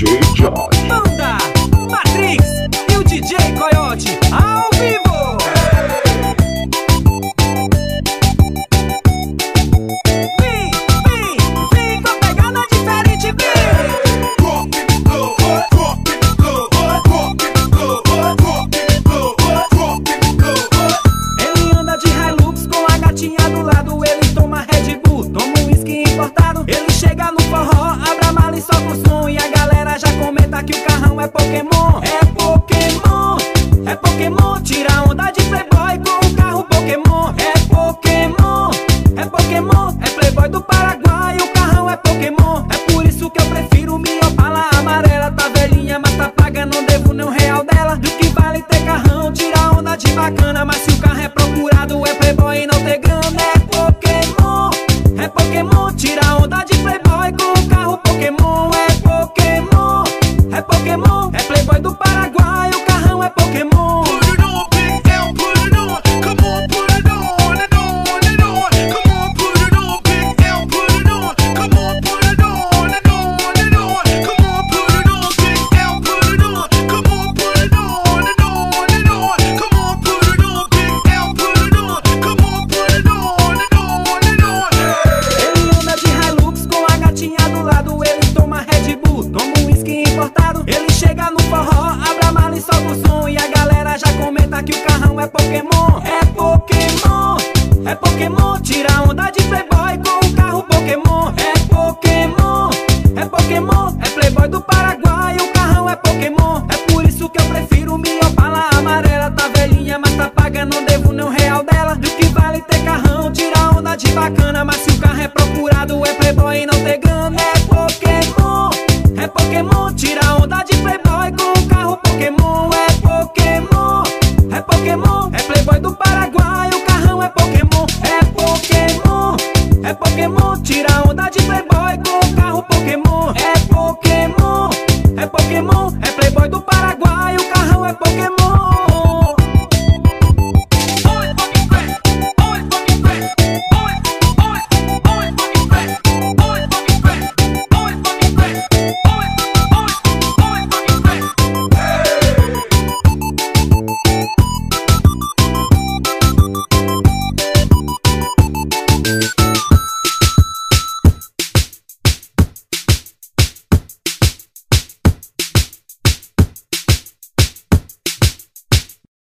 Manda, Matrix e o DJ Coyote ao vivo. Vem, vem, vem com a diferente, vem. Ele anda de Hilux com a gatinha do lado, ele toma Red Bull, toma um whisky importado, ele chega no forró, abre mala e só pro som e a é com o carro Pokémon, é Pokémon, é Pokémon, é Playboy do Paraguai. que o carrão é Pokémon, é Pokémon, é Pokémon, tira onda de